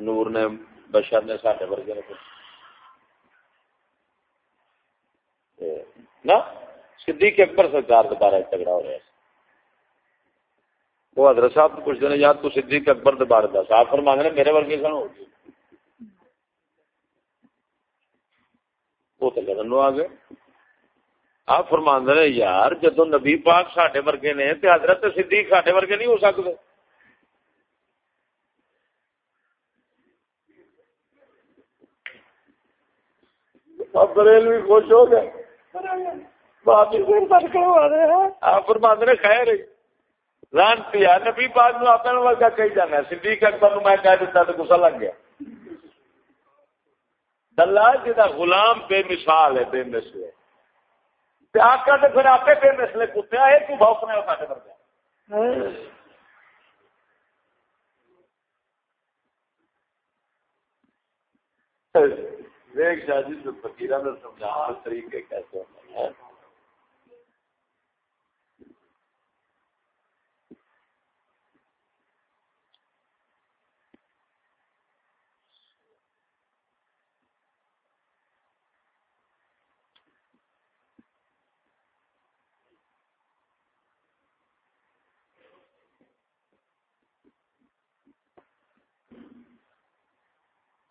نور نے بشر نے سارے ورگے نا؟ صدیق اکبر سرکار دوبارہ جھگڑا ہو رہا ہے۔ وہ حضرت صاحب کچھ دن یاد تو صدیق اکبر دوبارہ دس آپ فرمانے میرے ورگے سن ہو وہ تو لڑن آ گئے۔ آپ فرما نے یار جدو نبی پاک سڈے ورگے نے تو حضرت صدیق سڈے ورگے نہیں ہو سکتے بریلوی خوش ہو گئے۔ آپ فرما نے خیر لانتی ہے نبی پاک نو اپنے ورگا کہی جانا صدیق اکبر میں کہہ دیتا تو گسا لگ گیا۔ دلال جی غلام بے مثال ہے بے مثل آقا تو پھر آپ پہ مثل کتے آئے تو بہت نے سارے ورگا دیکھ شاہ جی فکیر سمجھا طریقے کیسے ہوتے ہیں؟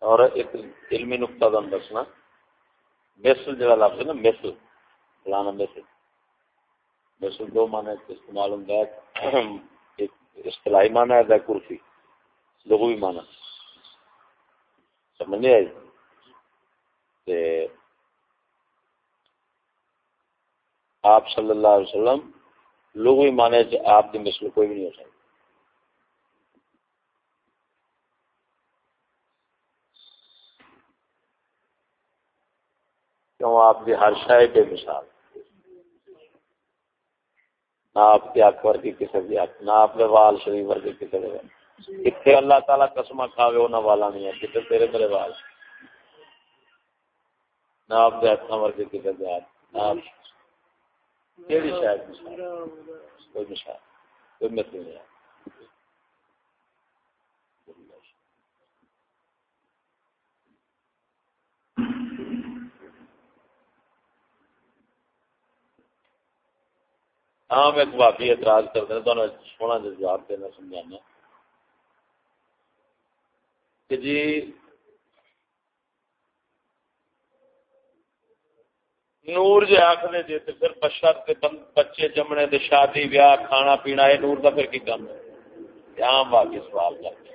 اور ایک علمی نقطہ دن دسنا مسل جڑا لفظ ہے نا مسل فلانا مسل مسل دو معنی استعمال ہوتا ہے، ایک اصطلاحی معنی ہے کرسی لغوی معنی۔ سمجھ نہیں آئی؟ کہ آپ صلی اللہ علیہ وسلم لغوی معنی آپ کی مثل کوئی بھی نہیں ہو سکتی۔ کیوں آپ کی ہر شاید بے مثال نہ آپ کی اک ورگی کسی بھی اک نہ آپ کے وال شریف ورگے کسی بھی کتنے اللہ تعالیٰ قسم کھاوے وہ نہ والا نہیں ہے کتنے تیرے میرے وال۔ نہ آپ کے ہاتھ ورگے کسی بھی ہاتھ، نہ آپ کیڑی شاید مثال؟ کوئی مثال، کوئی مثل نہیں ہے۔ ہاں میں بھابی اعتراض کر دینا تو سونا جواب دینا سمجھانا۔ کہ جی نور جی آخر جی تو پھر بشر بچے جمنے دے شادی، ویاہ، کھانا پینا یہ نور کا پھر کی کام ہے؟ عام باقی سوال کرتے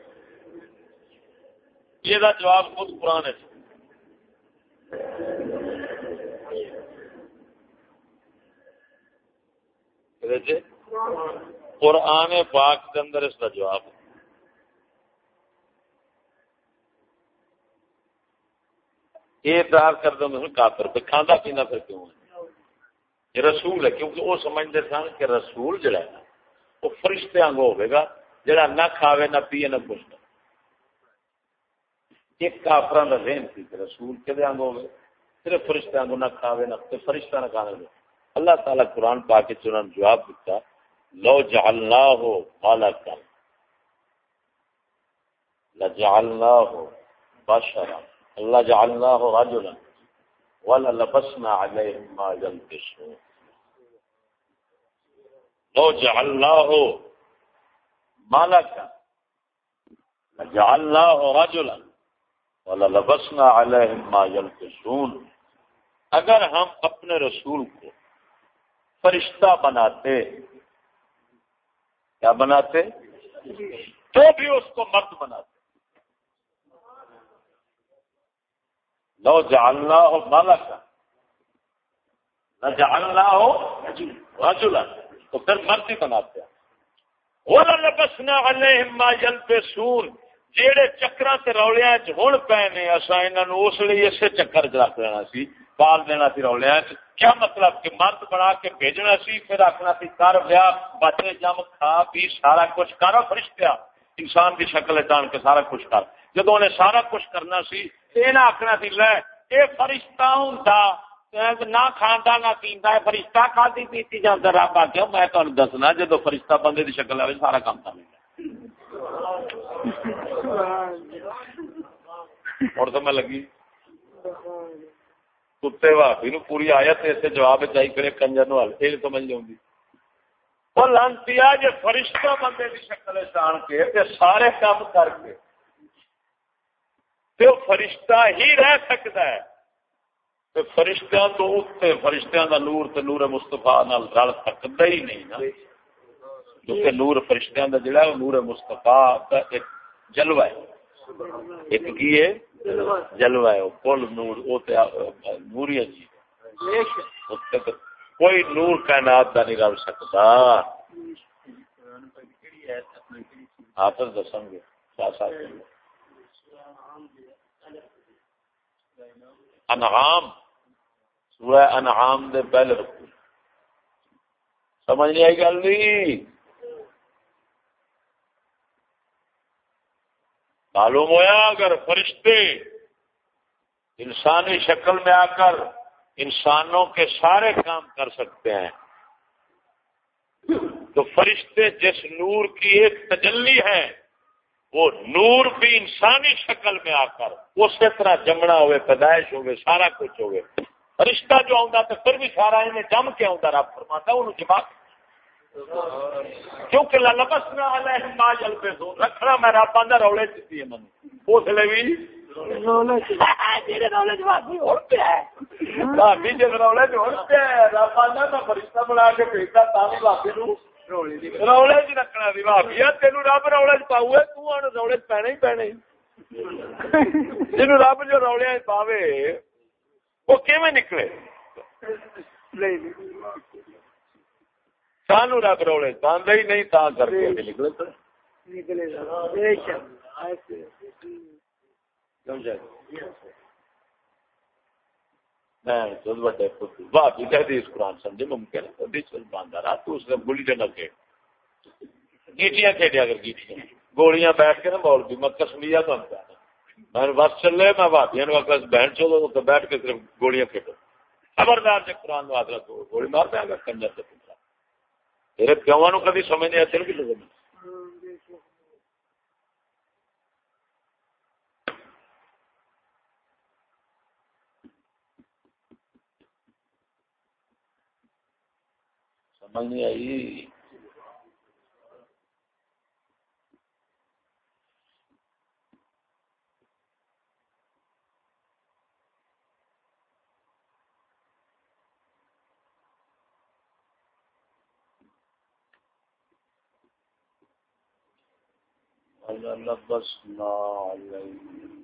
یہ جواب خود پرانے قرآن پاک کے اندر اس کا جواب یہ اعتراض کر دوں میں کافر پہ کھانا پینا پھر کیوں ہے؟ یہ رسول ہے، کیونکہ وہ سمجھتے سن کہ رسول جڑا ہے وہ فرشتے آنگ ہوگا جڑا نہ کھاوے، نہ پیے، نہ کچھ۔ نہ ایک کافران کا ذہن تھی کہ رسول کے آنگ ہوگا صرف فرشتے آنگو نہ کھاوے، نہ فرشتہ نہ کھانے دے اللہ تعالیٰ قرآن پا کے چنان جواب دیتا لو جعلنا ہو مالا کر لجعلنا ہو بشرا، اللہ جعلنا ہو رجلا، ولا لبسنا علیہم ما يلبسون لو جعلنا ہو مالا کر لجعلنا ہو رجلا، ولا لبسنا علیہم ما يلبسون اگر ہم اپنے رسول کو فرشتہ بناتے کیا بناتے تو بھی اس کو مرد بناتے لو جاننا ہو مالا کا نہ جاننا ہو رجلا تو پھر مرد ہی بناتے وہ لبسنا علیہم جل پہ سور جیڑے چکر سے رولیا ہوں پے نے اصا انہوں اس لیے اسے چکر چ رکھ لینا سی۔ پال دینا سی رولیا کیا مطلب کہ مرد بنا کے بھیجنا سی؟ پھر آخنا سی کر ویا بچے جم کھا پی سارا کچھ کر فرشتیا انسان کی شکل جان کے سارا کچھ کر۔ جدو انہیں سارا کچھ کرنا سی یہ نہ آخنا سی لے یہ فرشتہ ہوں نہ کھانا نہ پیندا ہے فرشتہ کھادی پیتی جاندا رب آ کے میں تانوں دسنا جدو فرشتہ بندے دی شکل آوے سارا کام کر اور تو میں لگی۔ کتے بھابی نو پوری آیت اسے جواب چاہیے کرے کنجر نو یہ سمجھ لوں گی وہ لانتی جی فرشتہ بندے کی شکل جان کے، تے سارے کام کر کے۔ تو فرشتہ ہی رہ سکتا ہے۔ فرشتہ تو اتنے فرشتہ کا نور تو نور مستفا رل سکتا ہی نہیں نا۔ کیونکہ نور فرشتہ کا جڑا ہے نور مستفا کا ایک جلوہ ہے۔ ایک کی ہے؟ جلوہ ہے۔ کل نور وہ نوری جی۔ کوئی نور کائنات کا نہیں رل سکتا۔ گے انعام سورہ انعام دے پہلے رکو۔ سمجھ نہیں آئی گل نہیں؟ معلوم ہوا اگر فرشتے انسانی شکل میں آ کر انسانوں کے سارے کام کر سکتے ہیں، تو فرشتے جس نور کی ایک تجلی ہے، وہ نور بھی انسانی شکل میں آ کر، اسی طرح جمنا ہوئے، پیدائش ہوئے، سارا کچھ ہوئے۔ رشتہ جو آتا تو پھر بھی سارا انہیں جم کے آتا رب فرماتا انہوں جمع کیونکہ لبس نہ رکھنا میں رب آدھا رولے چی من اس لیے بھی. فرشتہ بنا کے بھیجتا بھابی رولے رکھنا بھابی رب رولے چ رولے چ پینے ہی پینے جن رب جو رولیا پاوے وہ کیون نکلے؟ سانو رب روڑے ہی نہیں تا کر کے نکلے تو ممکن گیٹیاں کھیڈیا کر گیٹیاں۔ گولیاں بیٹھ کے نا میں کسمیا تو میں بس چلے میں بہن چلو تو بیٹھ کے صرف گولیاں کھیلو خبردار سے قرآن ہو گولی مار دیا گا کنجر سے تیرے پیوا نو کبھی سمجھ نہیں آتے کہ سمجھ نہیں آئی۔ لبسنا عليهم.